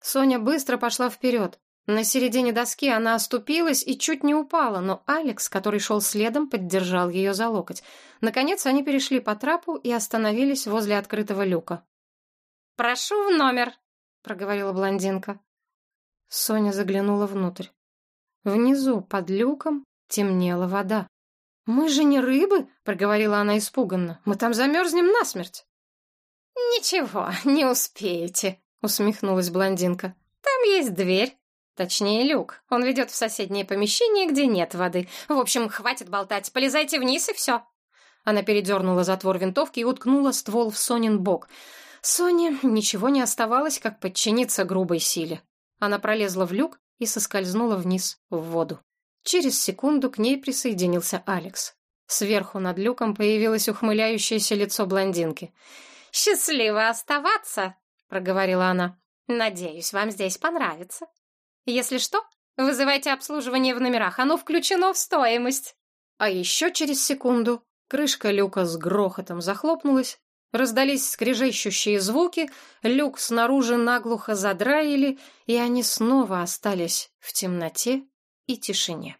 Соня быстро пошла вперед. На середине доски она оступилась и чуть не упала, но Алекс, который шел следом, поддержал ее за локоть. Наконец они перешли по трапу и остановились возле открытого люка. «Прошу в номер», — проговорила блондинка. Соня заглянула внутрь. Внизу, под люком, темнела вода. «Мы же не рыбы», — проговорила она испуганно. «Мы там замерзнем насмерть». «Ничего, не успеете», — усмехнулась блондинка. «Там есть дверь. Точнее, люк. Он ведет в соседнее помещение, где нет воды. В общем, хватит болтать. Полезайте вниз, и все». Она передернула затвор винтовки и уткнула ствол в Сонин бок. Соне ничего не оставалось, как подчиниться грубой силе. Она пролезла в люк и соскользнула вниз в воду. Через секунду к ней присоединился Алекс. Сверху над люком появилось ухмыляющееся лицо блондинки. «Счастливо оставаться!» — проговорила она. «Надеюсь, вам здесь понравится. Если что, вызывайте обслуживание в номерах, оно включено в стоимость». А еще через секунду крышка люка с грохотом захлопнулась, раздались скрежещущие звуки, люк снаружи наглухо задраили, и они снова остались в темноте и тишине.